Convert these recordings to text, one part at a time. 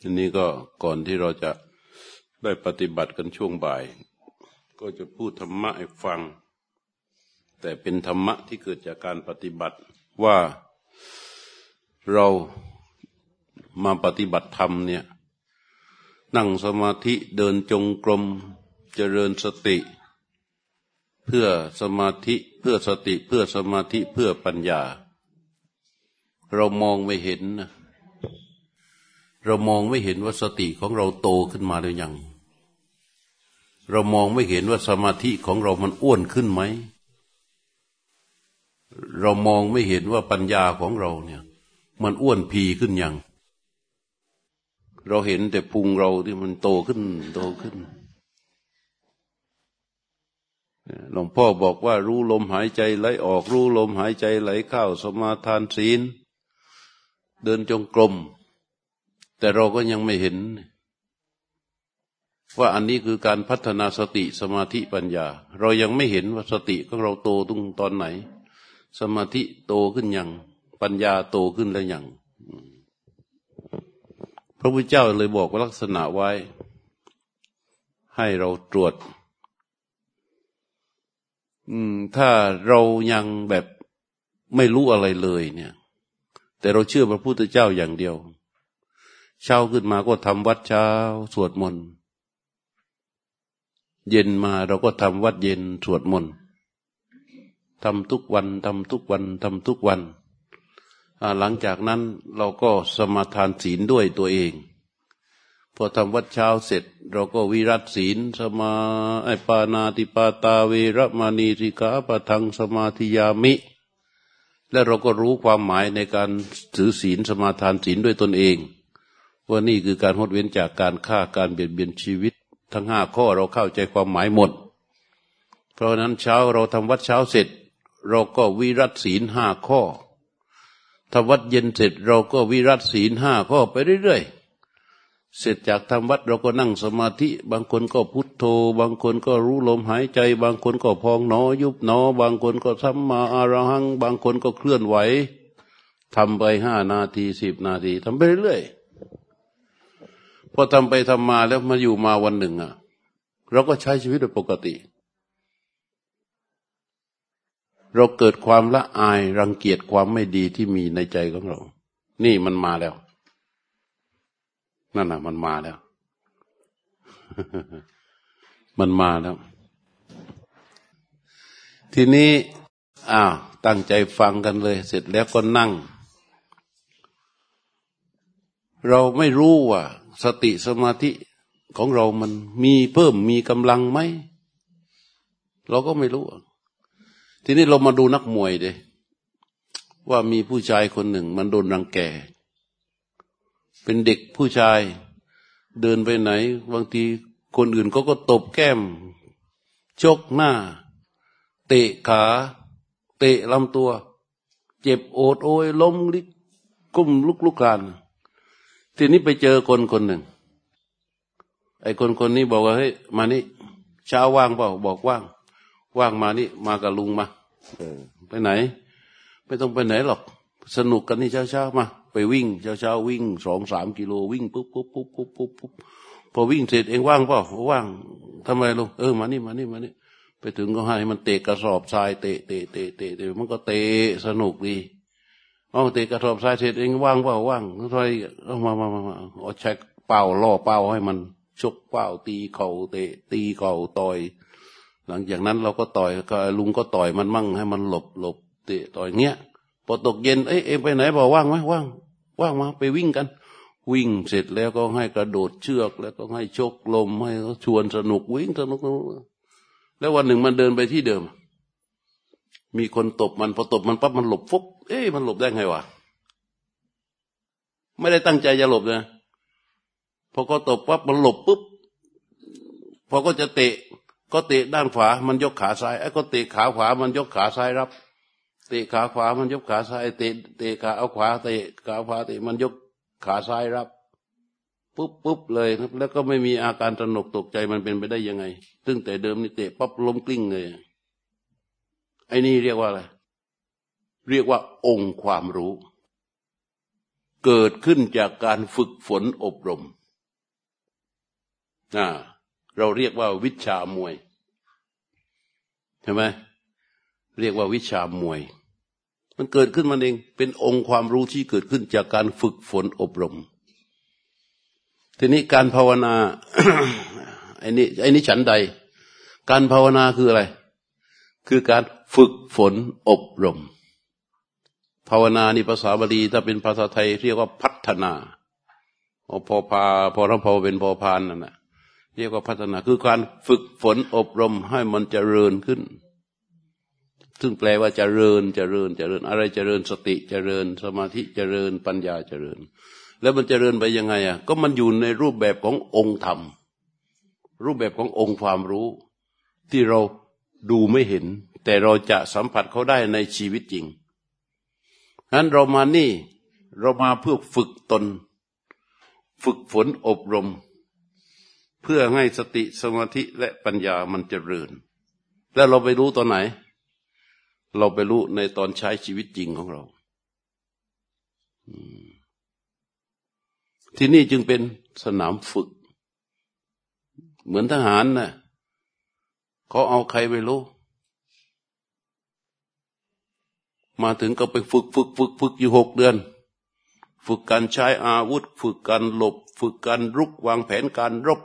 ทีนี้ก็ก่อนที่เราจะได้ปฏิบัติกันช่วงบ่าย ก็จะพูดธรรมะให้ฟัง แต่เป็นธรรมะที่เกิดจากการปฏิบัติว่าเรามาปฏิบัติธรรมเนี่ยนั่งสมาธิเดินจงกรมเจริญสติ เพื่อสมาธิเพื่อสติเพื่อสมาธิเพื่อปัญญา เรามองไม่เห็นนะ เรามองไม่เห็นว่าสติของเราโตขึ้นมาหรือยัง เรามองไม่เห็นว่าสมาธิของเรามันอ้วนขึ้นไหม เรามองไม่เห็นว่าปัญญาของเราเนี่ย มันอ้วนพีขึ้นยัง เราเห็นแต่พุงเราที่มันโตขึ้นโตขึ้นหลวงพ่อบอกว่ารู้ลมหายใจไหลออกรู้ลมหายใจไหลเข้าสมาทานศีล เดินจงกรม แต่เราก็ยังไม่เห็น ว่าอันนี้คือการพัฒนาสติสมาธิปัญญา เรายังไม่เห็นว่าสติของเราโตตรงตอนไหน สมาธิโตขึ้นยังปัญญาโตขึ้นแล้วยังพระพุทธเจ้าเลยบอกลักษณะไว้ ให้เราตรวจ อืม ถ้าเรายังแบบไม่รู้อะไรเลยเนี่ย แต่เราเชื่อพระพุทธเจ้าอย่างเดียว เช้าขึ้นมาก็ทำวัดเช้า สวดมนต์เย็นมาเราก็ทำวัดเย็นสวดมนต์ทำทุกวันทำทุกวันทำทุกวันหลังจากนั้นเราก็สมาทานศีลด้วยตัวเอง พอทำวัดเช้าเสร็จ เราก็วิรัตศีลสมาไอปานาติปาตาเวรมานีสิกาปะทังสมาธิยามิ และเราก็รู้ความหมายในการถือศีลสมาทานศีลด้วยตนเอง ว่านี่คือการงดเว้นจากการฆ่าการเบียดเบียนชีวิต ทั้งห้าข้อเราเข้าใจความหมายหมด เพราะนั้นเช้าเราทำวัดเช้าเสร็จ เราก็วิรัตศีลห้าข้อทำวัดเย็นเสร็จเราก็วิรัตศีลห้าข้อไปเรื่อยๆ เสร็จจากทำวัดเราก็นั่งสมาธิ บางคนก็พุทโธ บางคนก็รู้ลมหายใจ บางคนก็พองหนอ ยุบหนอ บางคนก็สัมมาอารหัง บางคนก็เคลื่อนไหวทำไปห้านาทีสิบนาทีทำไปเรื่อยๆ พอทำไปทำมาแล้วมาอยู่มาวันหนึ่งอะ เราก็ใช้ชีวิตโดยปกติ เราเกิดความละอายรังเกียจความไม่ดีที่มีในใจของเรา นี่มันมาแล้ว นั่นน่ะ มันมาแล้ว มันมาแล้ว ทีนี้อ้าวตั้งใจฟังกันเลย เสร็จแล้วก็นั่ง เราไม่รู้ว่า สติสมาธิของเรามันมีเพิ่มมีกำลังไหม เราก็ไม่รู้ ทีนี้เรามาดูนักมวยเดยว่ามีผู้ชายคนหนึ่ง มันโดนรังแก เป็นเด็กผู้ชายเดินไปไหน บางทีคนอื่นก็ก็ตบแก้ม ชกหน้า เตะขา เตะลำตัว เจ็บโอดโอยล้มลิกุ้มลุกลุกลาน ทีนี้ไปเจอคนคนหนึ่ง ไอ้คนคนนี้บอกว่าเฮ้ยมานี่เช้าว่างเปล่าบอกว่าง ว่างมานี่ มากับลุงมาไปไหน ไม่ต้องไปไหนหรอก สนุกกันนี่เช้าเช้ามา ไปวิ่งเช้าเช้าวิ่งสองสามกิโลวิ่งปุ๊บปุ๊บปุ๊บปุ๊บปุ๊บปุ๊บพอวิ่งเสร็จเองว่างเปล่าว่างทำไมลุงเออมานี่มานี่มานี่ไปถึงก็ให้มันเตะกระสอบทรายเตะเตะเตะเตะเตะมันก็เตะสนุกดี เอาเตะกระสอบทรายเสร็จเองว่างเปล่าว่างทอยเอามามามาเอาใช้เป่าล่อเป่าให้มันชกเป่าตีเข่าเตะ ตีเข่าต่อย หลังจากนั้นเราก็ต่อยก็ลุงก็ต่อยมันมั่งให้มันหลบหลบเตะต่อยเงี้ยพอตกเย็นเอ้ยเอ็ไปไหนบอกว่างไหมว่าง ว่างมาไปวิ่งกัน วิ่งเสร็จแล้วก็ให้กระโดดเชือก แล้วก็ให้ชกลมให้ชวนสนุกวิ่งสนุกแล้ววันหนึ่งมันเดินไปที่เดิม มีคนตบมันพอตบมันปั๊บมันหลบฟุบเอ๊ะมันหลบได้ไงวะไม่ได้ตั้งใจจะหลบนะพอก็ตบปั๊บมันหลบปุ๊บพอก็จะเตะ ก็เตะด้านขวามันยกขาซ้ายไอ้ก็เตะขาขวามันยกขาซ้ายรับ เตะขาขวามันยกขาซ้ายเตะเตะขาเอาขวาเตะขาขวาเตะมันยกขาซ้ายรับปุ๊บปุ๊บเลยแล้วก็ไม่มีอาการตระหนกตกใจมันเป็นไปได้ยังไงซึ่งแต่เดิมนี่เตะปั๊บล้มกลิ้งเลย ไอ้นี่เรียกว่าอะไรเรียกว่าองค์ความรู้ เกิดขึ้นจากการฝึกฝนอบรมเราเรียกว่าวิชามวยใช่ไหมเรียกว่าวิชามวย มันเกิดขึ้นมันเองเป็นองค์ความรู้ที่เกิดขึ้นจากการฝึกฝนอบรม ทีนี้การภาวนาไอ้นี่ไอ้นี่ฉันใด การภาวนาคืออะไร คือการฝึกฝนอบรม ภาวนานี่ภาษาบาลีถ้าเป็นภาษาไทยเรียกว่าพัฒนาพอพาพอทั้งพอเป็นพอพานนั่นแหละเรียกว่าพัฒนาคือการฝึกฝนอบรมให้มันจเจริญขึ้น ซึ่งแปลว่าจเจริญเจริญเจริญ อะไรจเจริญสติจเจริญ สมาธิจเจริญปัญญาจเจริญ แล้วมันจเจริญไปยังไงอะก็มันอยู่ในรูปแบบขององค์ธรรม รูปแบบขององค์ความรู้ ที่เรา ดูไม่เห็น แต่เราจะสัมผัสเขาได้ในชีวิตจริงนั้นเรามานี่เรามาเพื่อฝึกตน ฝึกฝนอบรม เพื่อให้สติสมาธิและปัญญามันจเจริญ แล้วเราไปรู้ตอนไหน เราไปรู้ในตอนใช้ชีวิตจริงของเราที่นี่จึงเป็นสนามฝึก เหมือนทหารนะ่ะ เขาเอาใครไปรู้ มาถึงก็ไปฝึกฝึกฝึกฝึกอยู่หกเดือน ฝึกการใช้อาวุธ ฝึกการหลบ ฝึกการรุกวางแผนการรบ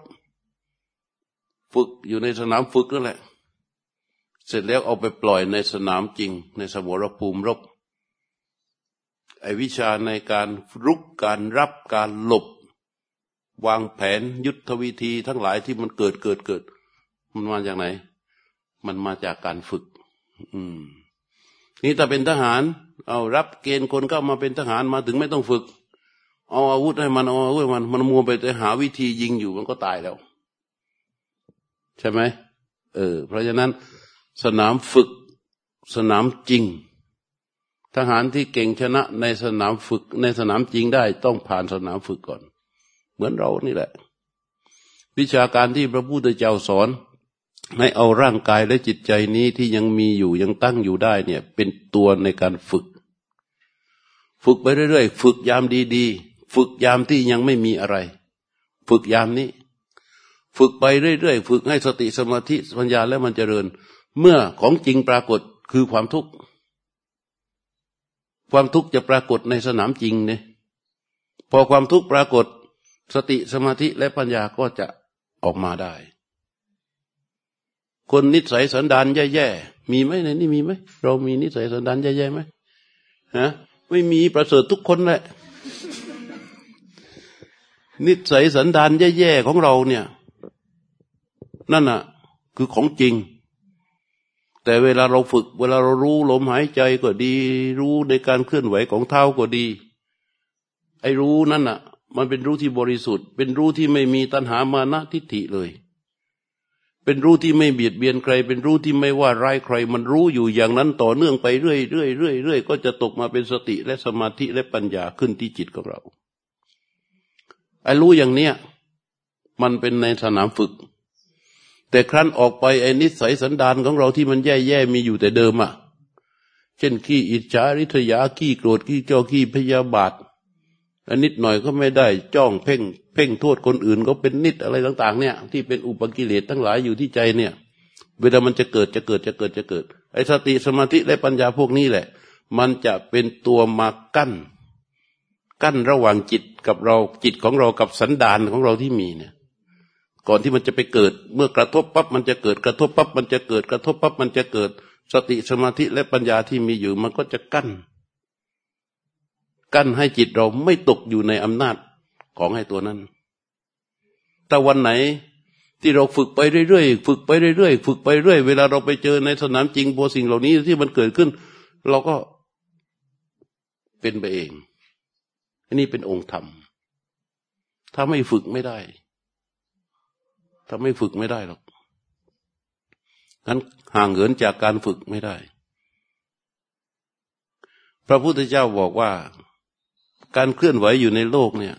ฝึกอยู่ในสนามฝึกนั่นแหละ เสร็จแล้วเอาไปปล่อยในสนามจริง ในสมรภูมิรบ ไอวิชาในการรุกการรับการหลบ วางแผนยุทธวิธีทั้งหลายที่มันเกิดเกิดเกิดมันมาจากไหน มันมาจากการฝึก อืม นี่ถ้าเป็นทหาร เอารับเกณฑ์คนเข้ามาเป็นทหารมาถึงไม่ต้องฝึก เอาอาวุธให้มันเอาอาวุธมันมันมัวไปแต่หาวิธียิงอยู่มันก็ตายแล้ว ใช่ไหมเออ เพราะฉะนั้นสนามฝึกสนามจริง ทหารที่เก่งชนะในสนามฝึก ในสนามจริงได้ต้องผ่านสนามฝึกก่อน เหมือนเรานี่แหละ วิชาการที่พระพุทธเจ้าสอน ให้เอาร่างกายและจิตใจนี้ที่ยังมีอยู่ยังตั้งอยู่ได้เนี่ย เป็นตัวในการฝึก ฝึกไปเรื่อยๆ ฝึกยามดีๆ ฝึกยามที่ยังไม่มีอะไร ฝึกยามนี้ ฝึกไปเรื่อยๆ ฝึกให้สติสมาธิปัญญาแล้วมันเจริญ เมื่อของจริงปรากฏคือความทุกข์ ความทุกข์จะปรากฏในสนามจริงเนี่ยพอความทุกข์ปรากฏ สติสมาธิและปัญญาก็จะออกมาได้ คนนิสัยสันดานแย่ๆมีไหมในนี่มีไหมเรามีนิสัยสันดานแย่ๆไหมฮะไม่มีประเสริฐทุกคนแหละนิสัยสันดานแย่ๆของเราเนี่ย นั่นน่ะ คือของจริง แต่เวลาเราฝึก เวลาเรารู้ลมหายใจก็ดี รู้ในการเคลื่อนไหวของเท้าก็ดี ไอ้รู้นั่นน่ะ มันเป็นรู้ที่บริสุทธิ์ เป็นรู้ที่ไม่มีตัณหามานะทิฏฐิเลย เป็นรู้ที่ไม่เบียดเบียนใคร เป็นรู้ที่ไม่ว่าร้ายใคร มันรู้อยู่อย่างนั้นต่อเนื่องไปเรื่อยเรื่อยเรื่อยเรื่อยก็จะตกมาเป็นสติและสมาธิและปัญญาขึ้นที่จิตของเราไอ้รู้อย่างเนี้ยมันเป็นในสนามฝึก แต่ครั้นออกไปไอ้นิสัยสันดานของเราที่มันแย่ๆมีอยู่แต่เดิมอะ่ะ เช่นขี้อิจฉาริษยาขี้โกรธขี้เจ้าขี้พยาบาท อันนิดหน่อยก็ไม่ได้จ้องเพ่ง เพ่งโทษคนอื่นก็เป็นนิดอะไรต่าง ๆ เนี่ย ที่เป็นอุปกิเลสทั้งหลายอยู่ที่ใจเนี่ย เวลามันจะเกิดจะเกิดจะเกิดจะเกิด ไอ้สติสมาธิและปัญญาพวกนี้แหละ มันจะเป็นตัวมากั้น กั้นระหว่างจิตกับเราจิตของเรากับสันดานของเราที่มีเนี่ย ก่อนที่มันจะไปเกิด เมื่อกระทบปั๊บมันจะเกิดกระทบปั๊บมันจะเกิดกระทบปั๊บมันจะเกิด สติสมาธิและปัญญาที่มีอยู่ มันก็จะกั้น กั้นให้จิตเราไม่ตกอยู่ในอำนาจของให้ตัวนั้น แต่วันไหนที่เราฝึกไปเรื่อยๆ ฝึกไปเรื่อยๆ ฝึกไปเรื่อย เวลาเราไปเจอในสนามจริงพอสิ่งเหล่านี้ที่มันเกิดขึ้น เราก็เป็นไปเอง อันนี้เป็นองค์ธรรม ถ้าไม่ฝึกไม่ได้ ถ้าไม่ฝึกไม่ได้หรอกงั้นห่างเหินจากการฝึกไม่ได้ พระพุทธเจ้าบอกว่า การเคลื่อนไหวอยู่ในโลกเนี่ย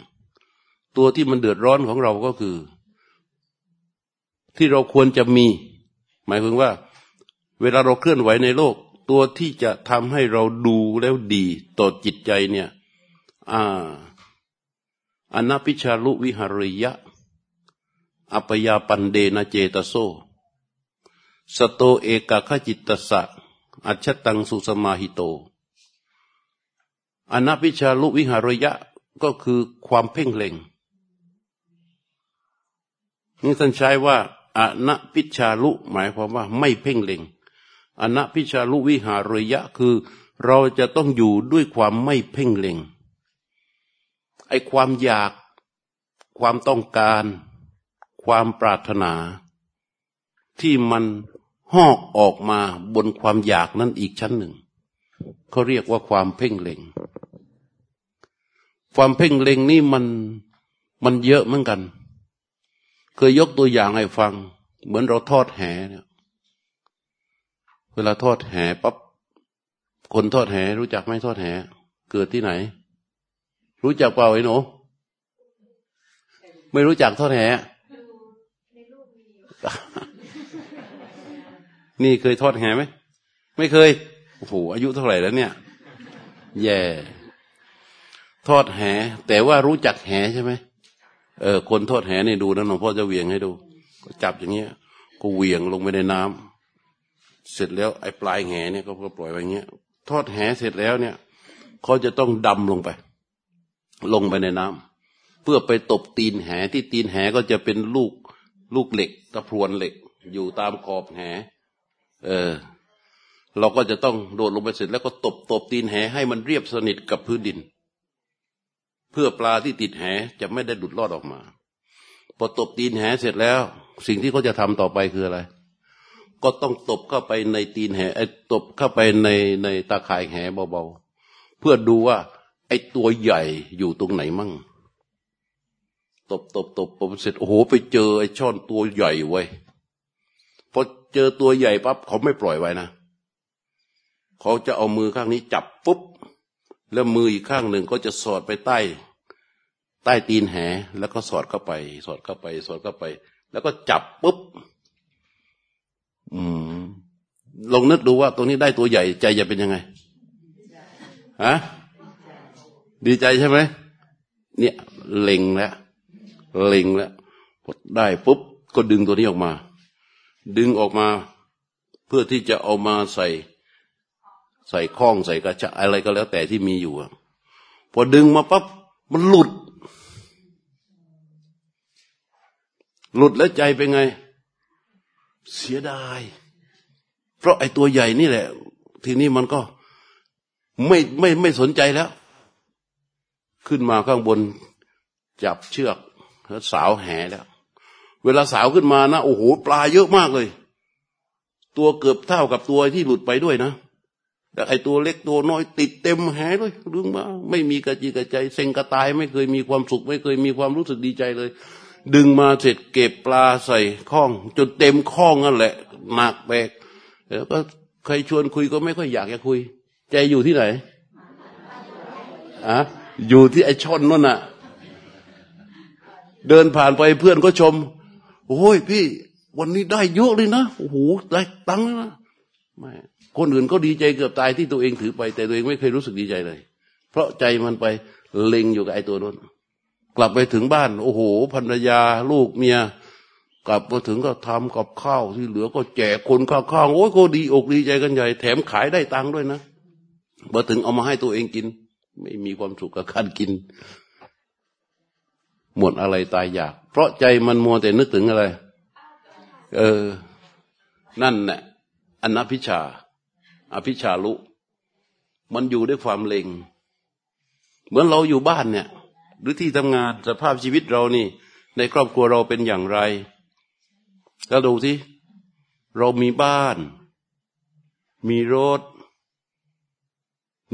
ตัวที่มันเดือดร้อนของเราก็คือ ที่เราควรจะมี หมายถึงว่า เวลาเราเคลื่อนไหวในโลก ตัวที่จะทำให้เราดูแล้วดีต่อจิตใจเนี่ย อ่าอนัพิชาลุวิหาริยะ อัปยาปันเดนะเจตโซ สโตเอกขจิตตสะ อัจฉตังสุสมาหิโต อนัพิชาลุวิหารยะก็คือความเพ่งเล็งนี่ท่านใช้ว่าอนัพิชาลุหมายความว่าไม่เพ่งเล็งอนัพิชาลุวิหารยะคือ เราจะต้องอยู่ด้วยความไม่เพ่งเล็งไอความอยาก ความต้องการ ความปรารถนา ที่มันหอกออกมาบนความอยากนั้นอีกชั้นหนึ่งเขาเรียกว่าความเพ่งเล็ง ความเพ่งเล็งนี่มันมันเยอะเหมือนกัน เคยยกตัวอย่างให้ฟัง เหมือนเราทอดแหเนี่ยเวลาทอดแหปั๊บคนทอดแหรู้จักไหมทอดแห เกิดที่ไหน รู้จักเปล่าไอ้หนูไม่รู้จักทอดแหนี่เคยทอดแหไหมไม่เคยโอ้โหอายุเท่าไหร่แล้วเนี่ย แย่ ทอดแห แต่ว่ารู้จักแหใช่ไหมเออ คนทอดแหนี่ดูนะหลวงพ่อจะเวียงให้ดู ก็จับอย่างเงี้ย ก็เวียงลงไปในน้ำเสร็จแล้วไอ้ปลายแหเนี่ยก็ปล่อยไว้เงี้ย ทอดแหเสร็จแล้วเนี่ยเขาจะต้องดำลงไป ลงไปในน้ำเพื่อไปตบตีนแหที่ตีนแหก็จะเป็นลูกลูกเหล็กตะพรวนเหล็ก อยู่ตามขอบแห เออ เราก็จะต้องโดดลงไปเสร็จแล้วก็ตบตบตีนแหให้มันเรียบสนิทกับพื้นดิน เพื่อปลาที่ติดแหจะไม่ได้ดุดลอดออกมา พอตบตีนแหเสร็จแล้ว สิ่งที่เขาจะทำต่อไปคืออะไร ก็ต้องตบเข้าไปในตีนแหไอ้ตบเข้าไปในในตาข่ายแหเบาๆเพื่อดูว่า ไอ้ตัวใหญ่อยู่ตรงไหนมั่งตบตบตบตบเสร็จโอ้โห ไปเจอไอ้ช่อนตัวใหญ่ไว้พอเจอตัวใหญ่ปั๊บเขาไม่ปล่อยไว้นะเขาจะเอามือข้างนี้จับปุ๊บ แล้วมืออีกข้างหนึ่งก็จะสอดไปใต้ ใต้ตีนแห แล้วก็สอดเข้าไป สอดเข้าไป สอดเข้าไป แล้วก็จับปุ๊บ อืมลองนึกดูว่าตรงนี้ได้ตัวใหญ่ใจจะเป็นยังไงฮะดีใจใช่ไหมเนี่ยเล็งแล้วเล็งแล้วได้ปุ๊บก็ดึงตัวนี้ออกมา ดึงออกมาเพื่อที่จะเอามาใส่ ใส่ข้องใส่กระชะอะไรก็แล้วแต่ที่มีอยู่พอดึงมาปั๊บมันหลุด หลุดแล้วใจเป็นไง เสียดาย เพราะไอ้ตัวใหญ่นี่แหละ ทีนี้มันก็ไม่ไม่ไม่สนใจแล้ว ขึ้นมาข้างบนจับเชือกแล้วสาวแหแล้ว เวลาสาวขึ้นมานะโอ้โห ปลาเยอะมากเลย ตัวเกือบเท่ากับตัวที่หลุดไปด้วยนะ แต่ไอตัวเล็กตัวน้อยติดเต็มแหเลยเรื่องมาไม่มีกระจีกระใจเซ็งกระตายไม่เคยมีความสุข ไม่เคยมีความรู้สึกดีใจเลย ดึงมาเสร็จเก็บปลาใส่ข้อง จนเต็มข้องนั่นแหละหนักแบกแล้วก็ใครชวนคุยก็ไม่ค่อยอยากจะคุย ใจอยู่ที่ไหนอะอยู่ที่ไอช่อนนั่นน่ะ เดินผ่านไปเพื่อนก็ชมโอ้ยพี่ วันนี้ได้เยอะเลยนะโอ้โหได้ตังค์นะ ไม่คนอื่นก็ดีใจเกือบตายที่ตัวเองถือไป แต่ตัวเองไม่เคยรู้สึกดีใจเลย เพราะใจมันไปเล็งอยู่กับไอ้ตัวนั้นกลับไปถึงบ้าน โอ้โหภรรยาลูกเมีย กลับมาถึงก็ทำกับข้าวที่เหลือก็แจกคนข้างๆโอ้ยก็ดีอกดีใจกันใหญ่ แถมขายได้ตังค์ด้วยนะมาถึงเอามาให้ตัวเองกิน ไม่มีความสุขกับการกิน หมดอะไรตายอยาก เพราะใจมันมัวแต่นึกถึงอะไร เออ นั่นแหละ อนัพิชา อภิชาลุ มันอยู่ด้วยความเล็งเหมือนเราอยู่บ้านเนี่ย หรือที่ทำงานสภาพชีวิตเรานี่ ในครอบครัวเราเป็นอย่างไรแล้วดูที่เรามีบ้าน มีรถ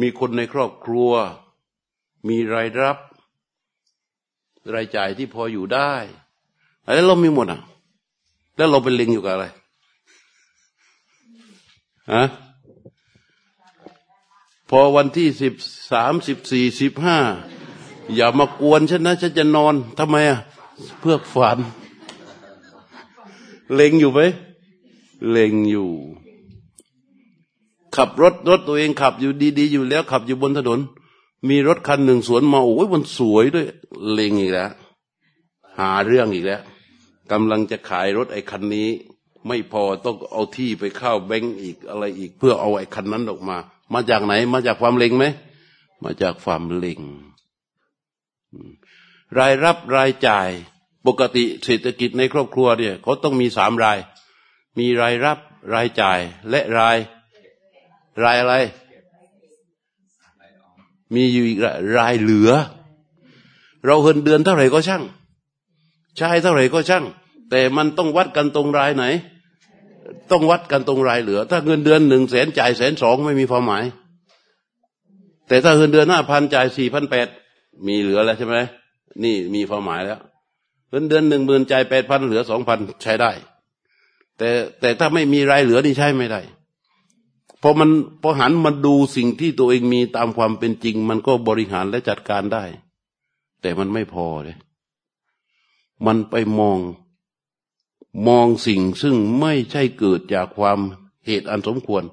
มีคนในครอบครัว มีรายรับ รายจ่ายที่พออยู่ได้อะไรเรามีหมดอะ แล้วเราเป็นลิงอยู่กับอะไร ฮะพอวันที่สิบสามสิบสี่สิบห้าอย่ามากวนฉันนะฉันจะนอนทำไมอะ เพื่อฝัน เล็งอยู่ไหมเล็งอยู่ ขับรถรถตัวเองขับอยู่ดี ๆ อยู่แล้ว ขับอยู่บนถนน มีรถคันหนึ่งสวนมาโอ้ยมันสวยด้วย เลงอีกแล้ว หาเรื่องอีกแล้วกำลังจะขายรถไอ้คันนี้ ไม่พอต้องเอาที่ไปเข้าแบงก์อีกอะไรอีก เพื่อเอาไอ้คันนั้นออกมา มาจากไหน มาจากความเลงไหมมาจากความเลงรายรับรายจ่ายปกติเศรษฐกิจในครอบครัวเนี่ยเขาต้องมีสามราย มีรายรับรายจ่ายและรายรายอะไร มีอยู่อีกรายเหลือ เราเงินเดือนเท่าไหร่ก็ช่าง ใช้เท่าไหร่ก็ช่าง แต่มันต้องวัดกันตรงรายไหน ต้องวัดกันตรงรายเหลือ ถ้าเงินเดือนหนึ่งแสนจ่ายแสนสองไม่มีความหมาย แต่ถ้าเงินเดือนห้าพันจ่ายสี่พันแปดมีเหลือแล้วใช่ไหมนี่มีความหมายแล้วเงินเดือนหนึ่งหมื่นจ่ายแปดพันเหลือสองพันใช้ได้ แต่แต่ถ้าไม่มีรายเหลือนี่ใช้ไม่ได้พอมันพอหันมาดูสิ่งที่ตัวเองมีตามความเป็นจริง มันก็บริหารและจัดการได้ แต่มันไม่พอเลย มันไปมอง มองสิ่งซึ่งไม่ใช่เกิดจากความเหตุอันสมควร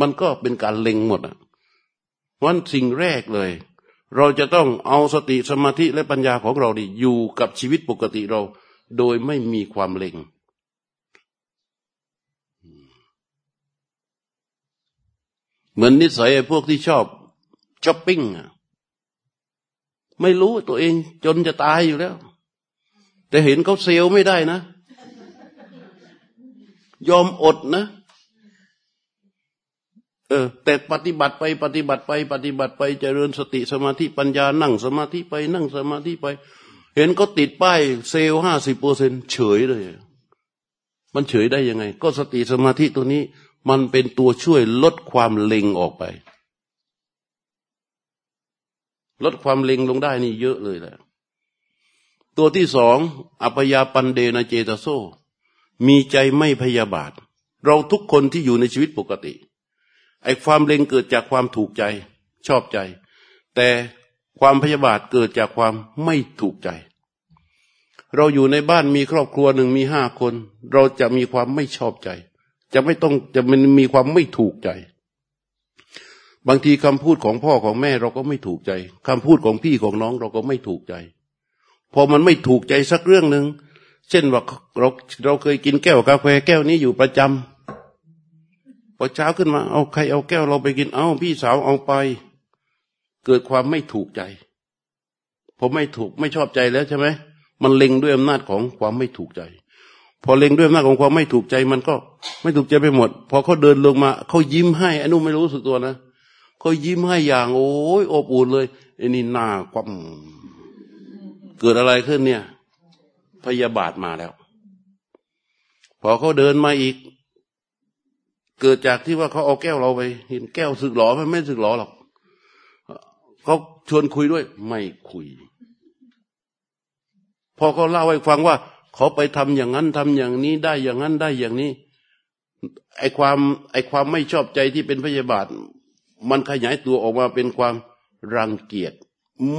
มันก็เป็นการเล็งหมดอะวันสิ่งแรกเลย เราจะต้องเอาสติสมาธิและปัญญาของเราดิอยู่กับชีวิตปกติเรา โดยไม่มีความเล็งเหมือนนิสัยไอ้พวกที่ชอบช้อปปิ้งอะไม่รู้ตัวเองจนจะตายอยู่แล้ว แต่เห็นเขาเซลไม่ได้นะ ยอมอดนะ เออ แต่ปฏิบัติไปปฏิบัติไป ปฏิบัติไปจเจริญสติสมาธิปัญญานั่งสมาธิไปนั่งสมาธิไป เห็นเขาติดป้ายเซลล์ห้าสิบเปอร์เซ็นเฉยเลย มันเฉยได้ยังไง ก็สติสมาธิตัวนี้ มันเป็นตัวช่วยลดความเล็งออกไป ลดความเล็งลงได้นี่เยอะเลยแหละตัวที่สองอัปยาปันเดนเจตโซ มีใจไม่พยาบาท เราทุกคนที่อยู่ในชีวิตปกติ ไอ้ความเล็งเกิดจากความถูกใจ ชอบใจ แต่ความพยาบาทเกิดจากความไม่ถูกใจ เราอยู่ในบ้านมีครอบครัวหนึ่งมีห้าคน เราจะมีความไม่ชอบใจ จะไม่ต้องจะมันมีความไม่ถูกใจ บางทีคำพูดของพ่อของแม่เราก็ไม่ถูกใจคำพูดของพี่ของน้องเราก็ไม่ถูกใจ พอมันไม่ถูกใจสักเรื่องหนึ่ง เช่นว่าเราเราเคยกินแก้วกาแฟแก้วนี้อยู่ประจำพอเช้าขึ้นมา เอาใครเอาแก้วเราไปกินเอาพี่สาวเอาไป เกิดความไม่ถูกใจผมไม่ถูกไม่ชอบใจแล้วใช่ไหมมันเล็งด้วยอำนาจของความไม่ถูกใจ พอเล็งด้วยอำนาจของความไม่ถูกใจมันก็ไม่ถูกใจไปหมด พอเขาเดินลงมาเขายิ้มให้อนุไม่รู้สึกตัวนะเขายิ้มให้อย่างโอ้ยอบอุ่นเลยไอ้นี่หน้าความเกิดอะไรขึ้นเนี่ย พยาบาทมาแล้ว พอเขาเดินมาอีก เกิดจากที่ว่าเขาเอาแก้วเราไปเห็นแก้วสึกหลอมันไม่สึกหลอหรอกเขาชวนคุยด้วย ไม่คุย พอเขาเล่าให้ฟังว่าเขาไปทำอย่างนั้นทำอย่างนี้ได้อย่างนั้นได้อย่างนี้ ไอความ ไอความไม่ชอบใจที่เป็นพยาบาท มันขยายตัวออกมาเป็นความรังเกียจ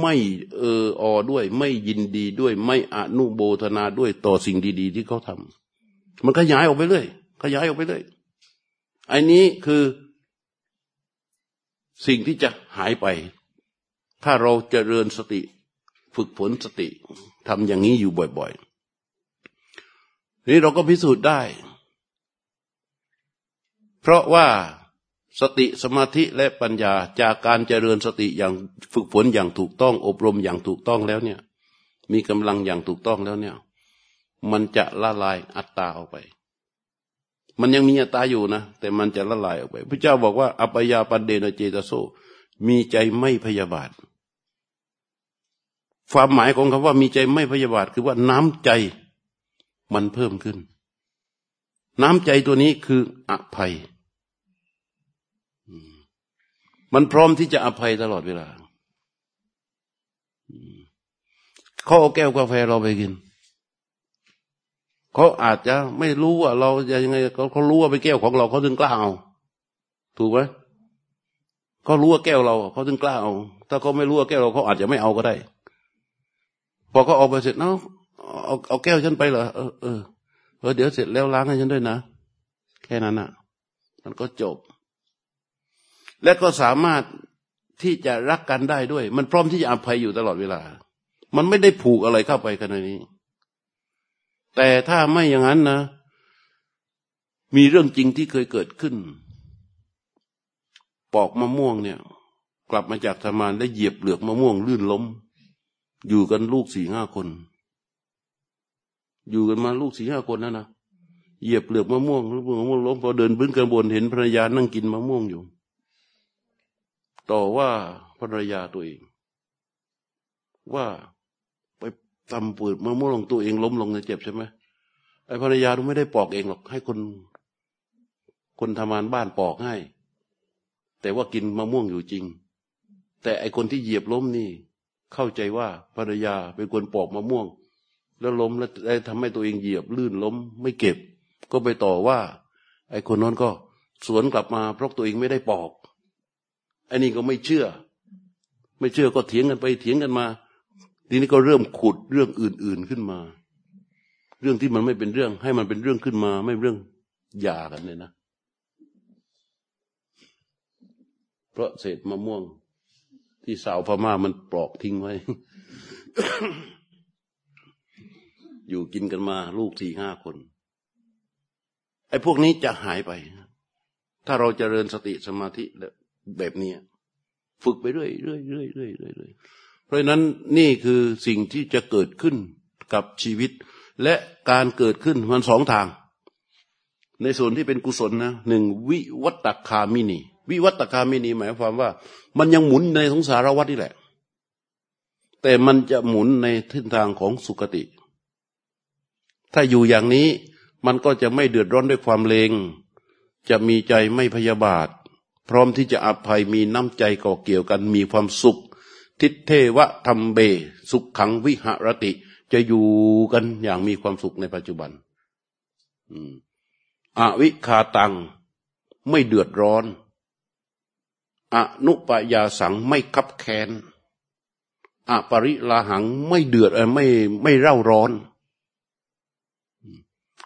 ไม่เอออด้วย ไม่ยินดีด้วย ไม่อนุโบธนาด้วยต่อสิ่งดี ๆ ที่เขาทำมันขยายออกไปเรื่อยขยายออกไปเรื่อยอันนี้คือสิ่งที่จะหายไป ถ้าเราจเจริญสติ ฝึกฝนสติทำอย่างนี้อยู่บ่อยๆ นี่เราก็พิสูจน์ได้ เพราะว่า สติสมาธิและปัญญาจากการเจริญสติอย่างฝึกฝนอย่างถูกต้อง อบรมอย่างถูกต้องแล้วเนี่ย มีกำลังอย่างถูกต้องแล้วเนี่ย มันจะละลายอัตตาออกไป มันยังมีอัตตาอยู่นะ แต่มันจะละลายออกไปพระเจ้าบอกว่าอปยาปันเดนเจตโซมีใจไม่พยาบาท ความหมายของคำว่ามีใจไม่พยาบาท คือว่าน้ำใจมันเพิ่มขึ้น น้ำใจตัวนี้คืออภัย มันพร้อมที่จะอภัยตลอดเวลาเขาเอาแก้วกาแฟเราไปกิน เขาอาจจะไม่รู้ว่าเราจะยังไงเขาเขารู้ว่าเป็นแก้วของเราเขาถึงกล้าเอาถูกไหมเขารู้ว่าแก้วเราเขาถึงกล้าเอา ถ้าเขาไม่รู้ว่าแก้วเราเขาอาจจะไม่เอาก็ได้ พอเขาออกไปเสร็จเนาะเอาเอาแก้วฉันไปเหรอเออเออเดี๋ยวเสร็จแล้วล้างให้ฉันด้วยนะ แค่นั้นอะ มันก็จบ และก็สามารถที่จะรักกันได้ด้วย มันพร้อมที่จะอภัยอยู่ตลอดเวลา มันไม่ได้ผูกอะไรเข้าไปขนาดนี้ แต่ถ้าไม่อย่างนั้นนะ มีเรื่องจริงที่เคยเกิดขึ้น ปอกมะม่วงเนี่ย กลับมาจากทำงานได้เหยียบเปลือกมะม่วงลื่นล้ม อยู่กันลูกสี่ห้าคน อยู่กันมาลูกสี่ห้าคนนั่นนะเหยียบเปลือกมะม่วงมะม่วงล้มพอเดินบึ้นกันบนเห็นภรรยานั่งกินมะม่วงอยู่ ต่อว่าภรรยาตัวเอง ว่าไปทำปิดมะม่วงตัวเองล้มลงในเจ็บใช่ไหมไอ้ภรรยาดูไม่ได้ปอกเองหรอก ให้คนคนทำงานบ้านปอกให้ แต่ว่ากินมะม่วงอยู่จริง แต่ไอ้คนที่เหยียบล้มนี่ เข้าใจว่าภรรยาเป็นคนปอกมะม่วง แล้วล้มแล้วทำให้ตัวเองเหยียบลื่นล้ม ไม่เก็บ ก็ไปต่อว่า ไอ้คนนั้นก็สวนกลับมาเพราะตัวเองไม่ได้ปอก อ้นี่ก็ไม่เชื่อ ไม่เชื่อก็เถียงกันไปเถียงกันมา ทีนี้ก็เริ่มขุดเรื่องอื่น ๆขึ้นมา เรื่องที่มันไม่เป็นเรื่อง ให้มันเป็นเรื่องขึ้นมา ไม่เรื่องหย่ากันเนี่ยนะ เพราะเศษมะม่วง ที่สาวพม่ามันปลอกทิ้งไว้ อยู่กินกันมา ลูกสี่ห้าคน ไอ้พวกนี้จะหายไป ถ้าเราจเจริญสติสมาธิแล้ว แบบนี้ฝึกไปเรื่อยเรื่อยเรื่อยเรื่อยเรื่อยเพราะนั้นนี่คือสิ่งที่จะเกิดขึ้นกับชีวิต และการเกิดขึ้นมันสองทาง ในส่วนที่เป็นกุศลนะหนึ่งวิวัตคามินี วิวัตคามินีหมายความว่า มันยังหมุนในสงสารวัฏนี่แหละ แต่มันจะหมุนในทิศทางของสุคติ ถ้าอยู่อย่างนี้มันก็จะไม่เดือดร้อนด้วยความเลง จะมีใจไม่พยาบาท พร้อมที่จะอภัยมีน้ำใจก่อเกี่ยวกันมีความสุข ทิเทวะธรรมเบ สุขขังวิหรติ จะอยู่กันอย่างมีความสุขในปัจจุบันอวิคาตัง ไม่เดือดร้อน อนุปยาสังไม่คับแค้นอปริลาหังไม่เดือดไม่ไม่เร่าร้อน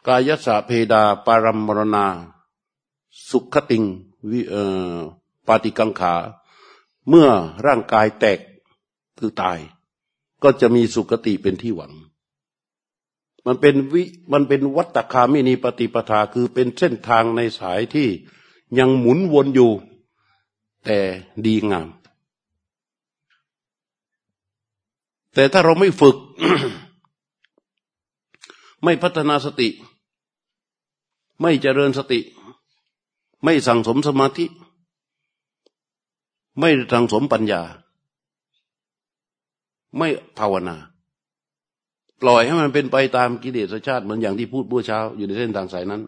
กายสะเพดาปารมรณา สุขติง วิปาติกังขา เมื่อร่างกายแตกคือตาย ก็จะมีสุคติเป็นที่หวัง มันเป็นวิมันเป็นวัตคามินีปฏิปทาคือเป็นเส้นทางในสายที่ยังหมุนวนอยู่ แต่ดีงาม แต่ถ้าเราไม่ฝึก ไม่พัฒนาสติ ไม่เจริญสติ ไม่สั่งสมสมาธิ ไม่สั่งสมปัญญา ไม่ภาวนา ปล่อยให้มันเป็นไปตามกิเลสชาติ เหมือนอย่างที่พูดเมื่อเช้า อยู่ในเส้นทางสายนั้น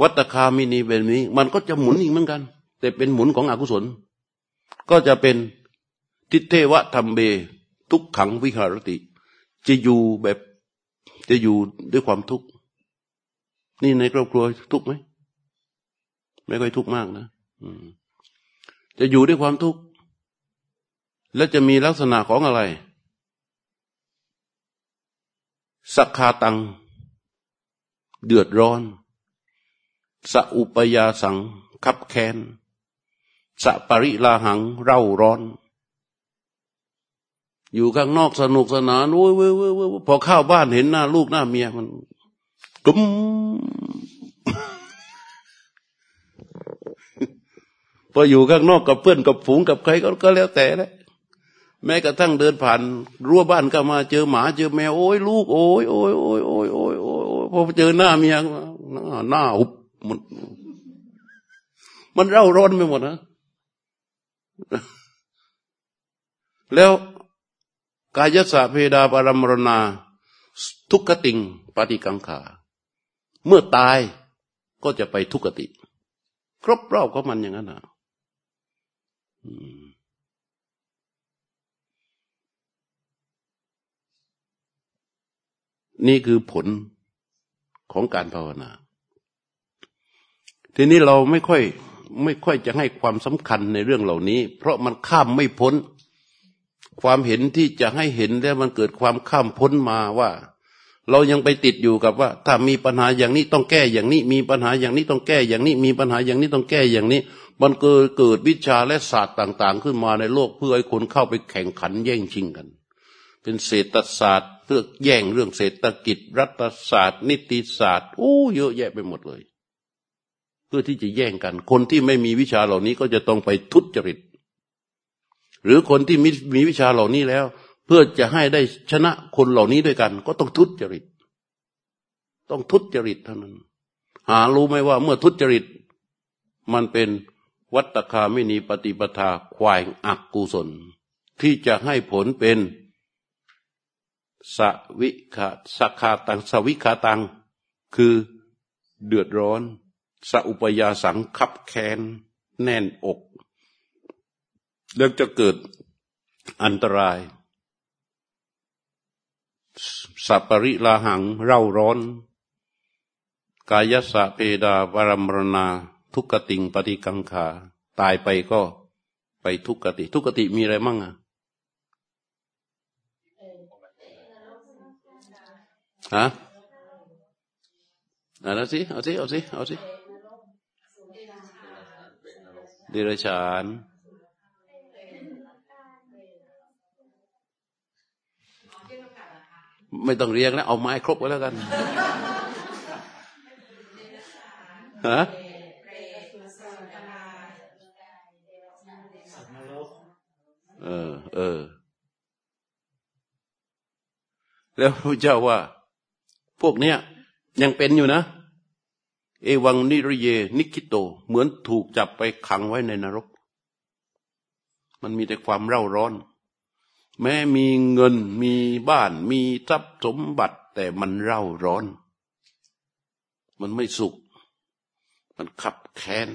วัตคามินีแบบนี้ มันก็จะหมุนอีกเหมือนกัน แต่เป็นหมุนของอกุศล ก็จะเป็นทิเทวะธรรมเบ ทุกขังวิหารติ จะอยู่แบบจะอยู่ด้วยความทุกข์ นี่ในครอบครัวทุกข์ไหมไม่ค่อยทุกข์มากนะจะอยู่ด้วยความทุกข์และจะมีลักษณะของอะไร สักคาตัง เดือดร้อนสะอุปยาสัง คับแค้นสะปริลาหัง เร่าร้อน อยู่ข้างนอกสนุกสนานโว้ยเว้ยเว้ยพอเข้าบ้านเห็นหน้าลูกหน้าเมียมัน กุ้มพออยู่ข้างนอกกับเพื่อนกับฝูงกับใครก็ก็แล้วแต่แหละแม้กระทั่งเดินผ่านรั้วบ้านก็มาเจอหมาเจอแมวโอ้ยลูกโอ้ยโอ้ยโอ้ยโอ้ยโอ้ยโอ้ยพอเจอหน้าเมียหน้าหน้าหุบมันมันเร่าร้อนไปหมดนะแล้วกายสะเพดาปรมรณา ทุกขติงปฏิกังขา เมื่อตายก็จะไปทุกขติ ครบรอบของมันอย่างนั้นนะนี่คือผลของการภาวนา ทีนี้เราไม่ค่อยไม่ค่อยจะให้ความสำคัญในเรื่องเหล่านี้ เพราะมันข้ามไม่พ้น ความเห็นที่จะให้เห็นแล้วมันเกิดความข้ามพ้นมาว่า เรายังไปติดอยู่กับว่า ถ้ามีปัญหาอย่างนี้ต้องแก้อย่างนี้ มีปัญหาอย่างนี้ต้องแก้อย่างนี้ มีปัญหาอย่างนี้ต้องแก้อย่างนี้ มันเกิดเกิดวิชาและศาสตร์ต่าง ๆ ขึ้นมาในโลกเพื่อให้คนเข้าไปแข่งขันแย่งชิงกัน เป็นเศรษฐศาสตร์เรื่อแย่งเรื่องเศรษฐกิจ รัฐศาสตร์ นิติศาสตร์โอ้เยอะแยะไปหมดเลย เพื่อที่จะแย่งกัน คนที่ไม่มีวิชาเหล่านี้ก็จะต้องไปทุจริต หรือคนที่มีมีวิชาเหล่านี้แล้ว เพื่อจะให้ได้ชนะคนเหล่านี้ด้วยกัน ก็ต้องทุจริต ต้องทุจริตเท่านั้น หารู้ไหมว่าเมื่อทุจริต มันเป็นวัตคาไม่นีปฏิปทาควายอักกุศล ที่จะให้ผลเป็นสวิขาสคาตังสวิขาตัง คือเดือดร้อนสอุปยาสังคับแค้น แน่นอก แล้วจะเกิดอันตราย สัปริลาหังเร่าร้อน กายสะเพดาปรมรณา ทุกติงปฏิกังขา ตายไปก็ไปทุกติ ทุกติมีอะไรมั่งอะฮะเอาสิเอาสิเอาสิเอาสิเดรัจฉาน ไม่ต้องเรียงแล้วเอาไม้ครบไว้แล้วกันฮะเออ เออ แล้วพระเจ้าว่า พวกเนี้ย ยังเป็นอยู่นะ เอวังนิรเย นิคิโต เหมือนถูกจับไปขังไว้ในนรก มันมีแต่ความเร่าร้อน แม้มีเงินมีบ้านมีทรัพย์สมบัติ แต่มันเร่าร้อน มันไม่สุข มันขับแค้น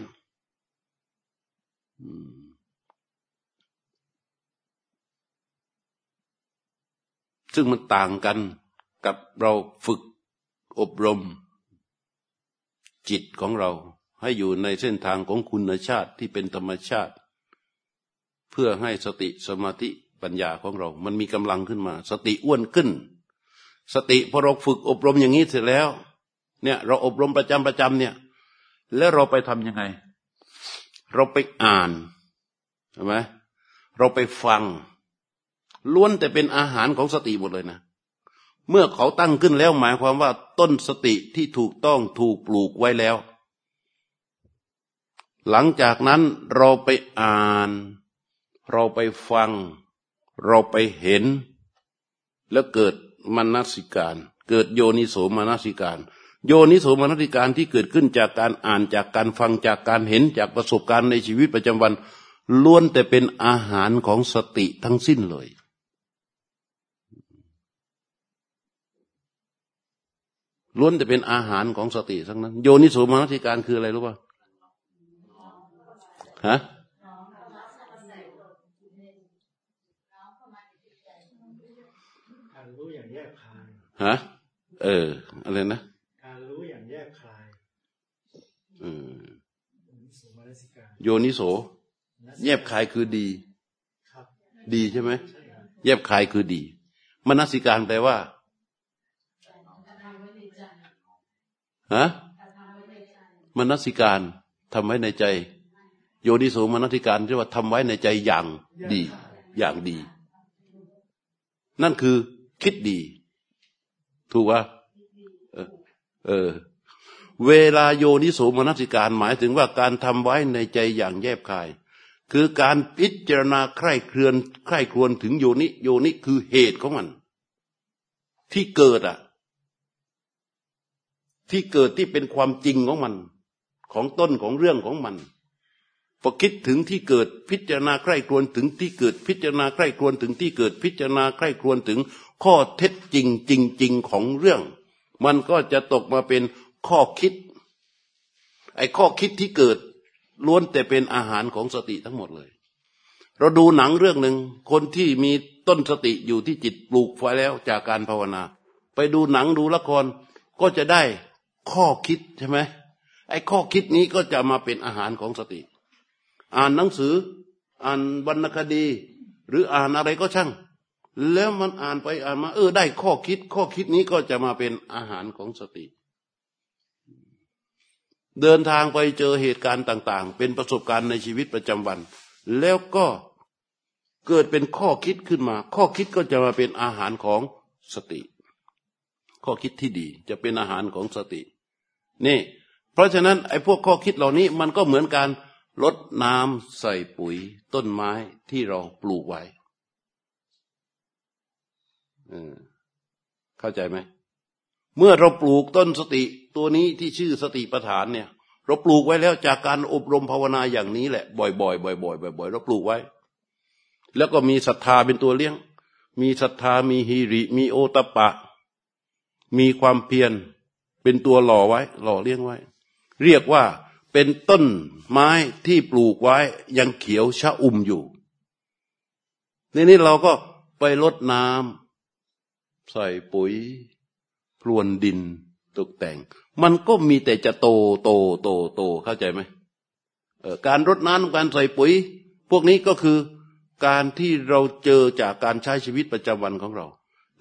ซึ่งมันต่างกันกับเราฝึกอบรม จิตของเราให้อยู่ในเส้นทางของคุณชาติที่เป็นธรรมชาติ เพื่อให้สติสมาธิ ปัญญาของเรา มันมีกำลังขึ้นมา สติอ้วนขึ้น สติพอเราฝึกอบรมอย่างนี้เสร็จแล้ว เนี่ย เราอบรมประจำประจำเนี่ย แล้วเราไปทำยังไง เราไปอ่านใช่ไหมเราไปฟัง ล้วนแต่เป็นอาหารของสติหมดเลยนะ เมื่อเขาตั้งขึ้นแล้วหมายความว่า ต้นสติที่ถูกต้องถูกปลูกไว้แล้ว หลังจากนั้นเราไปอ่าน เราไปฟัง เราไปเห็น แล้วเกิดมนสิการ เกิดโยนิโสมนสิการ โยนิโสมนสิการที่เกิดขึ้นจากการอ่านจากการฟังจากการเห็นจากประสบการณ์ในชีวิตประจำวัน ล้วนแต่เป็นอาหารของสติทั้งสิ้นเลย ล้วนจะเป็นอาหารของสติทั้งนั้น โยนิโสมนสิการคืออะไรรู้ป่ะฮะการรู้อย่างแยบคาย ฮะ เออ อะไรนะ การรู้อย่างแยบคายเออโยนิโส แยบคายคือดี ดีใช่ไหม แยบคายคือดี มนสิการแปลว่า ฮะ มนสิการทำไว้ในใจ โยนิโสมนสิการเรียกว่าทำไว้ในใจอย่างดี อย่างดี นั่นคือคิดดี ถูกว่าเออเออ เวลาโยนิโสมนสิการหมายถึงว่าการทำไว้ในใจอย่างแยบคาย คือการพิจารณาใคร่เครวนใคร่ครวนถึงโยนิ โยนิคือเหตุของมัน ที่เกิดอะ ที่เกิดที่เป็นความจริงของมัน ของต้นของเรื่องของมันพอคิดถึงที่เกิดพิจารณาใคร่ครวญถึงที่เกิดพิจารณาใคร่ครวญถึงที่เกิดพิจารณาใคร่ครวญถึง ข้อเท็จจริงจริง ๆ ของเรื่อง มันก็จะตกมาเป็นข้อคิด ไอ้ข้อคิดที่เกิดล้วนแต่เป็นอาหารของสติทั้งหมดเลย เราดูหนังเรื่องหนึ่งคนที่มีต้นสติอยู่ที่จิตปลูกไว้แล้วจากการภาวนา ไปดูหนังดูละครก็จะได้ข้อคิดใช่ไหมไอ้ข้อคิดนี้ก็จะมาเป็นอาหารของสติ อ่านหนังสือ อ่านวรรณคดี หรืออ่านอะไรก็ช่าง แล้วมันอ่านไปอ่านมา เออ ได้ข้อคิด ข้อคิดนี้ก็จะมาเป็นอาหารของสติ เดินทางไปเจอเหตุการณ์ต่าง ๆ เป็นประสบการณ์ในชีวิตประจำวัน แล้วก็เกิดเป็นข้อคิดขึ้นมา ข้อคิดก็จะมาเป็นอาหารของสติ ข้อคิดที่ดีจะเป็นอาหารของสติ นี่ เพราะฉะนั้นไอ้พวกข้อคิดเหล่านี้มันก็เหมือนการลดน้ำใส่ปุ๋ยต้นไม้ที่เราปลูกไว้ เข้าใจไหม เมื่อเราปลูกต้นสติตัวนี้ที่ชื่อสติปัฏฐานเนี่ย เราปลูกไว้แล้วจากการอบรมภาวนาอย่างนี้แหละ บ่อยๆบ่อยๆบ่อยๆเราปลูกไว้ แล้วก็มีศรัทธาเป็นตัวเลี้ยง มีศรัทธามีฮีริ มีโอตปะ มีความเพียรเป็นตัวหล่อไว้ หล่อเลี้ยงไว้ เรียกว่าเป็นต้นไม้ที่ปลูกไว้ยังเขียวชะอุ่มอยู่ในนี้เราก็ไปลดน้ำ ใส่ปุ๋ยพรวนดินตกแต่ง มันก็มีแต่จะโตโตโตโตเข้าใจไหมการรดน้ำการใส่ปุ๋ย พวกนี้ก็คือการที่เราเจอจากการใช้ชีวิตประจำวันของเรา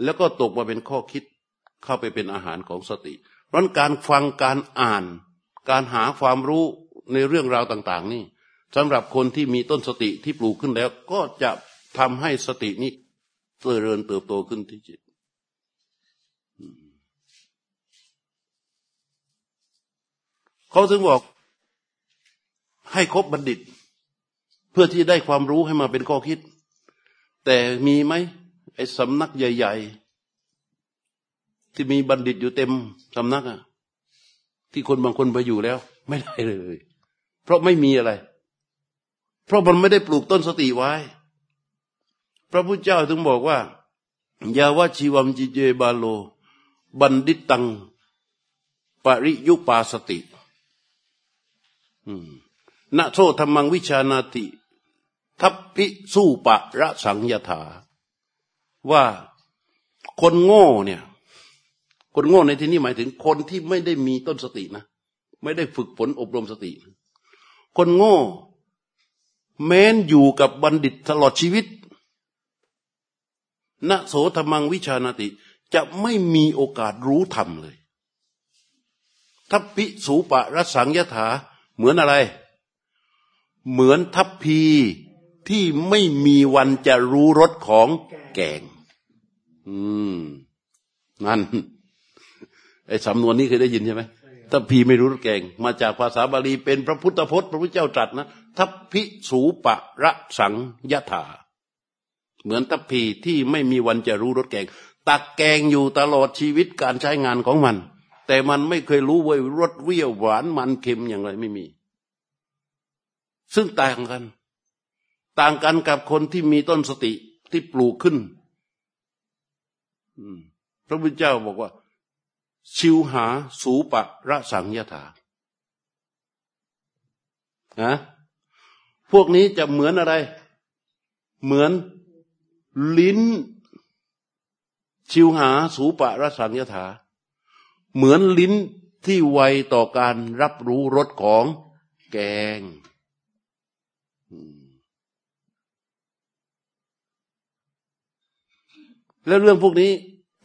แล้วก็ตกมาเป็นข้อคิดเข้าไปเป็นอาหารของสติ เพราะการฟังการอ่าน การหาความรู้ในเรื่องราวต่าง ๆ นี่สำหรับคนที่มีต้นสติที่ปลูกขึ้นแล้ว ก็จะทำให้สตินี้เจริญเติบโตขึ้นที่จิต เขาถึงบอกให้คบบัณฑิต เพื่อที่ได้ความรู้ให้มาเป็นข้อคิด แต่มีไหมไอ้สำนักใหญ่ ๆ ที่มีบัณฑิตอยู่เต็มสำนักอะที่คนบางคนไปอยู่แล้ว ไม่ได้เลย เพราะไม่มีอะไร เพราะมันไม่ได้ปลูกต้นสติไว้ พระพุทธเจ้าถึงบอกว่ายาวชีวัมจิเจบาโล บัณฑิตตัง ปริยุปาสติ นะโซธรรมังวิชานาติ ทัพพิสู้ปะระสังยถา ว่าคนโง่เนี่ย คนโง่ในที่นี้หมายถึงคนที่ไม่ได้มีต้นสตินะ ไม่ได้ฝึกฝนอบรมสติ คนโง่ แม้นอยู่กับบัณฑิตตลอดชีวิตณโสธรรมังวิชานาติ จะไม่มีโอกาสรู้ธรรมเลยทัพพิสูปะรสังยถา เหมือนอะไร เหมือนทัพพีที่ไม่มีวันจะรู้รสของแกง อืม นั่นไอ้สำนวนนี้เคยได้ยินใช่ไหมถ้าพีไม่รู้แกง มาจากภาษาบาลีเป็นพระพุทธพจน์ พระพุทธเจ้าตรัสนะทัพพิสูปะระสังยถาเหมือนทัพพีที่ไม่มีวันจะรู้รสแกง ตักแกงอยู่ตลอดชีวิตการใช้งานของมัน แต่มันไม่เคยรู้ว่ารสเวี่ยวหวานมันเค็มอย่างไรไม่มี ซึ่งต่างกัน ต่างกันกับคนที่มีต้นสติที่ปลูกขึ้นพระพุทธเจ้าบอกว่า ชิวหาสูปะระสังยถานะพวกนี้จะเหมือนอะไร เหมือนลิ้น ชิวหาสูปะระสังยถา เหมือนลิ้นที่ไวต่อการรับรู้รสของแกง แล้วเรื่องพวกนี้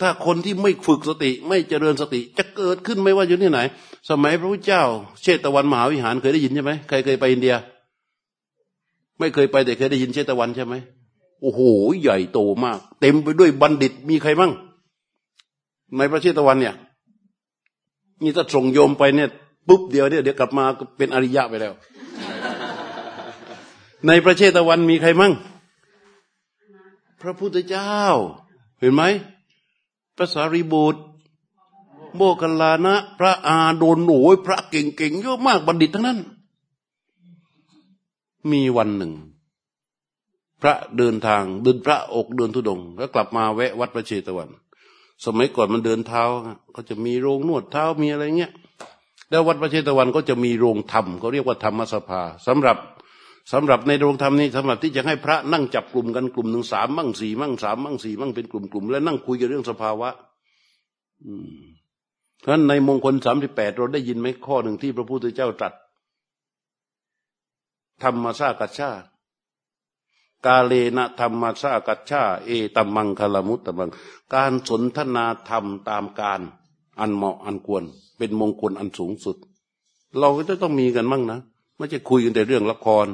ถ้าคนที่ไม่ฝึกสติ ไม่เจริญสติ จะเกิดขึ้นไม่ว่าอยู่ที่ไหน สมัยพระพุทธเจ้า เชตวันมหาวิหารเคยได้ยินใช่ไหมใครเคยไปอินเดีย ไม่เคยไปแต่เคยได้ยินเชตวันใช่ไหมโอ้โห ใหญ่โตมาก เต็มไปด้วยบัณฑิตมีใครบ้างในพระเชตะวันเนี่ย นี่ถ้าส่งโยมไปเนี่ยปุ๊บเดียวเนี่ยเดี๋ยวกลับมาเป็นอริยะไปแล้ว ในพระเชตวันมีใครมั่ง พระพุทธเจ้า เห็นไหมพระสารีบุตร โมกขลานะ พระอาโดนโอยพระเก่งๆเยอะมากบัณฑิตทั้งนั้น มีวันหนึ่ง พระเดินทางเดินพระอกเดินทุดง แล้วกลับมาแวะวัดพระเชตวัน สมัยก่อนมันเดินเท้าก็จะมีโรงนวดเท้ามีอะไรเงี้ยแล้ววัดพระเชตวันก็จะมีโรงธรรมเขาเรียกว่าธรรมสภาสำหรับสำหรับในโรงธรรมนี้สำหรับที่จะให้พระนั่งจับกลุ่มกันกลุ่มหนึ่งสามมั่งสี่มั่งสามมั่งสี่มั่งเป็นกลุ่มกลุ่มแล้วนั่งคุยกันเรื่องสภาวะ อืมเพราะในมงคลสามสิบแปดเราได้ยินไหมข้อหนึ่งที่พระพุทธเจ้าตรัสธรรมชากัชชา กาเลนะธรรมชากัจฉาเอตมังคลมุตตมัง การสนทนาธรรมตามการอันเหมาะอันควร เป็นมงคลอันสูงสุด เราก็จะต้องมีกันมั่งนะไม่ใช่คุยกันแต่เรื่องละคร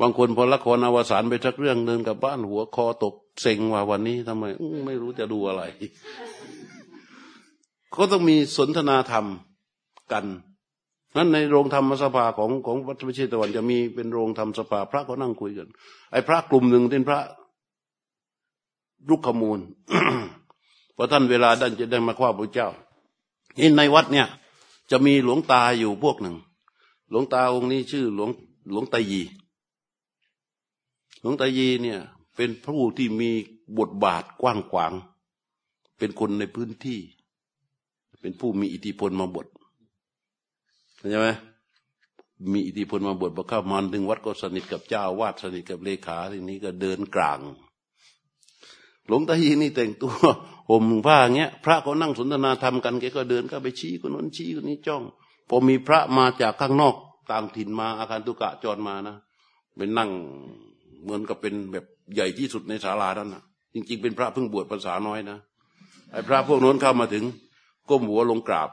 บางคนพอละครอวสานไปสักเรื่องเดินกับบ้านหัวคอตกเซ็งว่าวันนี้ทำไมไม่รู้จะดูอะไรเขาต้องมีสนทนาธรรมกัน นั้นในโรงธรรมสภาของของวัดพระเชตวันจะมีเป็นโรงธรรมสภา พระก็นั่งคุยกัน ไอ้พระกลุ่มหนึ่งเป็นพระรุกขมูลพอท่านเวลาดันจะได้มาคว้าพระเจ้านี่ในวัดเนี่ย จะมีหลวงตาอยู่พวกหนึ่ง หลวงตาองค์นี้ชื่อหลวงหลวงตายี หลวงตายีเนี่ย เป็นผู้ที่มีบทบาทกว้างขวาง เป็นคนในพื้นที่ เป็นผู้มีอิทธิพลมาบท ใช่ไหมมีอิทธิพลมาบวชพอเข้ามาถึงวัดก็สนิทกับเจ้าวาดสนิทกับเลขาทีนี้ก็เดินกลาง หลวงตาฮีนี่แต่งตัวห่มผ้าเงี้ย พระเขานั่งสนทนาธรรมกันแกก็เดินก็ไปชี้คนนั้นชี้คนนี้จ้องพอมีพระมาจากข้างนอกต่างถิ่นมาอาคารตุกะจรมานะเป็นนั่งเหมือนกับเป็นแบบใหญ่ที่สุดในศาลานั้นนะจริง ๆ เป็นพระเพิ่งบวชภาษาน้อยนะไอ้พระพวกนั้นเข้ามาถึงก้มหัวลงกราบ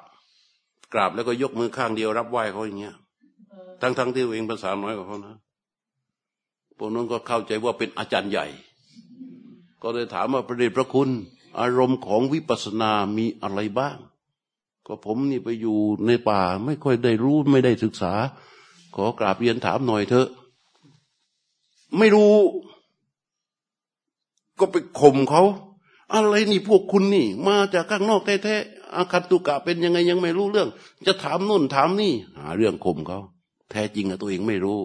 กราบแล้วก็ยกมือข้างเดียวรับไหว้เขาอย่างเงี้ยทั้งทั้งที่ตัวเองภาษาน้อยกว่าเขานะพวกนั้นก็เข้าใจว่าเป็นอาจารย์ใหญ่ ก็เลยถามว่าประเดชพระคุณ อารมณ์ของวิปัสสนามีอะไรบ้าง ก็ผมนี่ไปอยู่ในป่า ไม่ค่อยได้รู้ไม่ได้ศึกษา ขอกราบเรียนถามหน่อยเถอะ ไม่รู้ ก็ไปข่มเขา อะไรนี่พวกคุณนี่ มาจากข้างนอกแท้ อาคันตุกะเป็นยังไงยังไม่รู้เรื่อง จะถามนู่นถามนี่ หาเรื่องข่มเขาแท้จริงอะตัวเองไม่รู้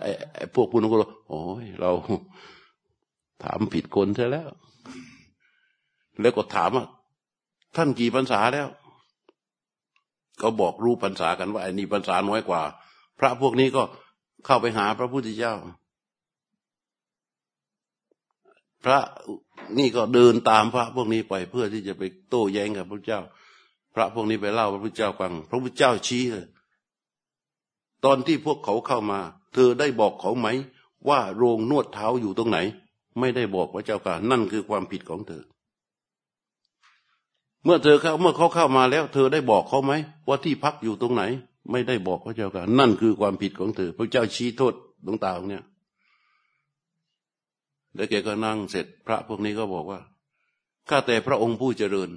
ไอ้ไอพวกคุณก็เลยโอ้ยเราถามผิดคนใช่แล้ว แล้วก็ถามว่าท่านกี่พรรษาแล้วเขาบอกรู้พรรษากันว่าไอ้นี่พรรษาน้อยกว่า พระพวกนี้ก็เข้าไปหาพระพุทธเจ้า พระนี่ก็เดินตามพระพวกนี้ไปเพื่อที่จะไปโต้แย้งกับพระเจ้า พระพวกนี้ไปเล่าพระพุทธเจ้าฟัง พระพุทธเจ้าชี้เลยตอนที่พวกเขาเข้ามา เธอได้บอกเขาไหม ว่าโรงนวดเท้าอยู่ตรงไหน ไม่ได้บอกพระเจ้าค่ะนั่นคือความผิดของเธอ เมื่อเธอเข้าเมื่อเขาเข้ามาแล้ว เธอได้บอกเขาไหม ว่าที่พักอยู่ตรงไหน ไม่ได้บอกพระเจ้าค่ะนั่นคือความผิดของเธอ พระเจ้าชี้โทษดวงตาของเนี่ย แล้วแกก็นั่งเสร็จพระพวกนี้ก็บอกว่าข้าแต่พระองค์ผู้เจริญ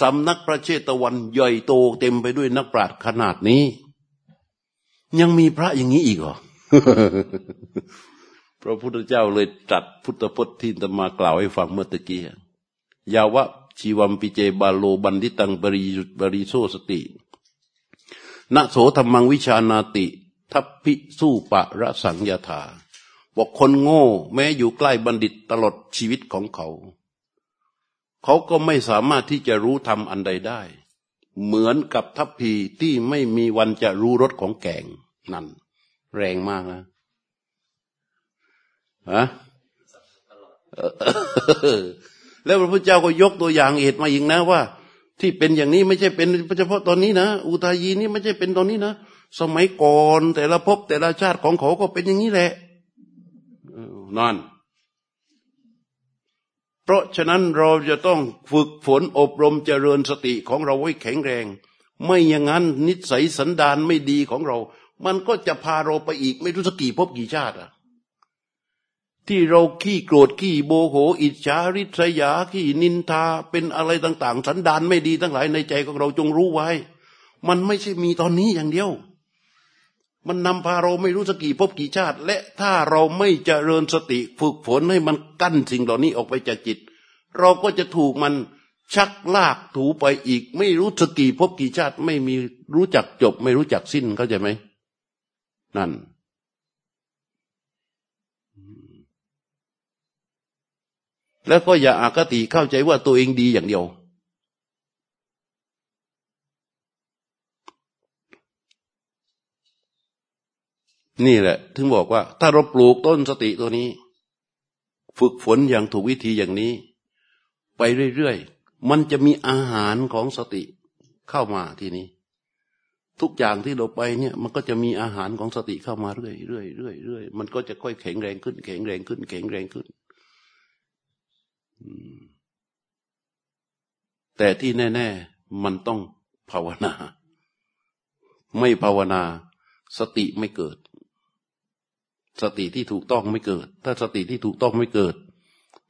สำนักพระเชตวันใหญ่โตเต็มไปด้วยนักปราชญ์ขนาดนี้ ยังมีพระอย่างนี้อีกเหรอพระพุทธเจ้าเลยตรัสพุทธพจน์ที่ตมากล่าวให้ฟังเมื่อตะกี้ยาวะชีวัมปิเจ พาโล ปัณฑิตัง ปะยิรุปาสะติ นะ โสธัมมังวิชานาติ ทัพพี สูปะระสัง ยะถา บอกคนโง่ แม้อยู่ใกล้บัณฑิตตลอดชีวิตของเขา เขาก็ไม่สามารถที่จะรู้ธรรมอันใดได้ เหมือนกับทัพพีที่ไม่มีวันจะรู้รสของแกงนั่น แรงมากนะฮะแล้วพระพุทธเจ้าก็ยกตัวอย่างเหตุมาอีกนะว่า ที่เป็นอย่างนี้ไม่ใช่เป็นเฉพาะตอนนี้นะอุทายีนี่ไม่ใช่เป็นตอนนี้นะสมัยก่อนแต่ละภพแต่ละชาติของเขาก็เป็นอย่างนี้แหละ นั่น เพราะฉะนั้นเราจะต้องฝึกฝนอบรมเจริญสติของเราไว้แข็งแรง ไม่อย่างนั้นนิสัยสันดานไม่ดีของเรา มันก็จะพาเราไปอีกไม่รู้สักกี่พบกี่ชาติอะที่เราขี้โกรธขี้โบโห อิจฉาริษยาขี้นินทาเป็นอะไรต่าง ๆ สันดานไม่ดีทั้งหลายในใจของเราจงรู้ไว้ มันไม่ใช่มีตอนนี้อย่างเดียว มันนำพาเราไม่รู้สกี่พบกี่ชาติ และถ้าเราไม่เจริญสติฝึกฝนให้มันกั้นสิ่งเหล่านี้ออกไปจากจิต เราก็จะถูกมันชักลากถูไปอีก ไม่รู้สกี่พบกี่ชาติ ไม่มีรู้จักจบ ไม่รู้จักสิ้นเข้าใจไหมนั่น แล้วก็อย่าอาคติเข้าใจว่าตัวเองดีอย่างเดียว นี่แหละ ถึงบอกว่า ถ้าเราปลูกต้นสติตัวนี้ ฝึกฝนอย่างถูกวิธีอย่างนี้ ไปเรื่อยๆ มันจะมีอาหารของสติเข้ามาทีนี้ ทุกอย่างที่เราไปเนี่ย มันก็จะมีอาหารของสติเข้ามาเรื่อยเรื่อยเรื่อยเรื่อยมันก็จะค่อยแข็งแรงขึ้น แข็งแรงขึ้น แข็งแรงขึ้น แต่ที่แน่ ๆ มันต้องภาวนา ไม่ภาวนา สติไม่เกิด สติที่ถูกต้องไม่เกิด ถ้าสติที่ถูกต้องไม่เกิด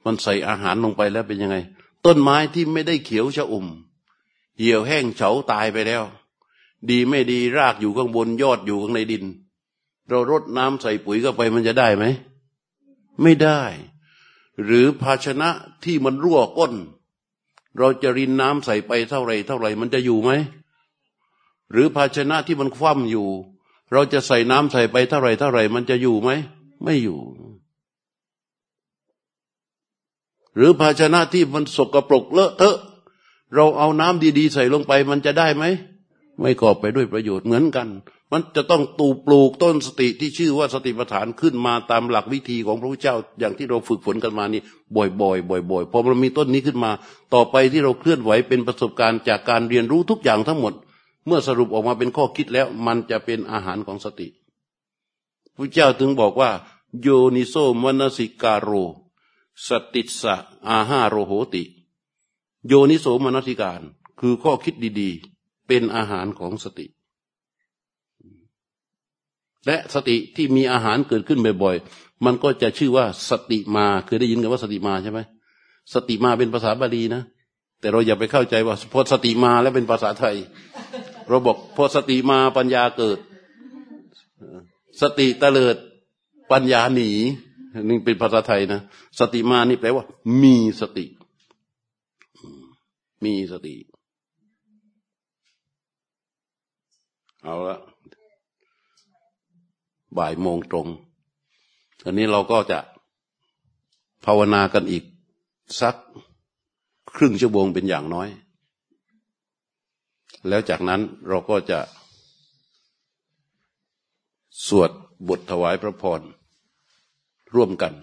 มันใส่อาหารลงไปแล้วเป็นยังไง ต้นไม้ที่ไม่ได้เขียวชะอุ่ม เหี่ยวแห้งเฉาตายไปแล้ว ดีไม่ดีรากอยู่ข้างบนยอดอยู่ข้างในดิน เรารดน้ำใส่ปุ๋ยเข้าไปมันจะได้ไหม ไม่ได้ หรือภาชนะที่มันรั่วก้น เราจะรินน้ำใส่ไปเท่าไรเท่าไรมันจะอยู่ไหมหรือภาชนะที่มันคว่ำอยู่ เราจะใส่น้ำใส่ไปเท่าไรเท่าไรมันจะอยู่ไหม ไม่อยู่ หรือภาชนะที่มันสกรปรกเลอะเทอะ เราเอาน้ำดีๆ ใส่ลงไปมันจะได้ไหม ไม่กอบไปด้วยประโยชน์เหมือนกัน มันจะต้องตูปลูกต้นสติที่ชื่อว่าสติปัฏฐานขึ้นมาตามหลักวิธีของพระพุทธเจ้าอย่างที่เราฝึกฝนกันมานี่บ่อยๆบ่อยๆพอเรามีต้นนี้ขึ้นมา ต่อไปที่เราเคลื่อนไหวเป็นประสบการณ์จากการเรียนรู้ทุกอย่างทั้งหมด เมื่อสรุปออกมาเป็นข้อคิดแล้ว มันจะเป็นอาหารของสติพระเจ้าถึงบอกว่า โยนิโสมนสิกาโร สติสะอาหาโรโหติ โยนิโสมนสิการ คือข้อคิดดีๆ เป็นอาหารของสติ และสติที่มีอาหารเกิดขึ้นบ่อยๆ มันก็จะชื่อว่าสติมาเคยได้ยินกันว่าสติมาใช่ไหมสติมาเป็นภาษาบาลีนะ แต่เราอย่าไปเข้าใจว่าพอสติมาแล้วเป็นภาษาไทย เราบอกพอสติมาปัญญาเกิด สติเตลิดปัญญาหนีนี่เป็นภาษาไทยนะสติมานี่แปลว่า มีสติ มีสติ เอาละบ่ายโมงตรงอันนี้เราก็จะภาวนากันอีกสักครึ่งชั่วโมงเป็นอย่างน้อย แล้วจากนั้นเราก็จะ สวดบทถวายพระพรร่วมกัน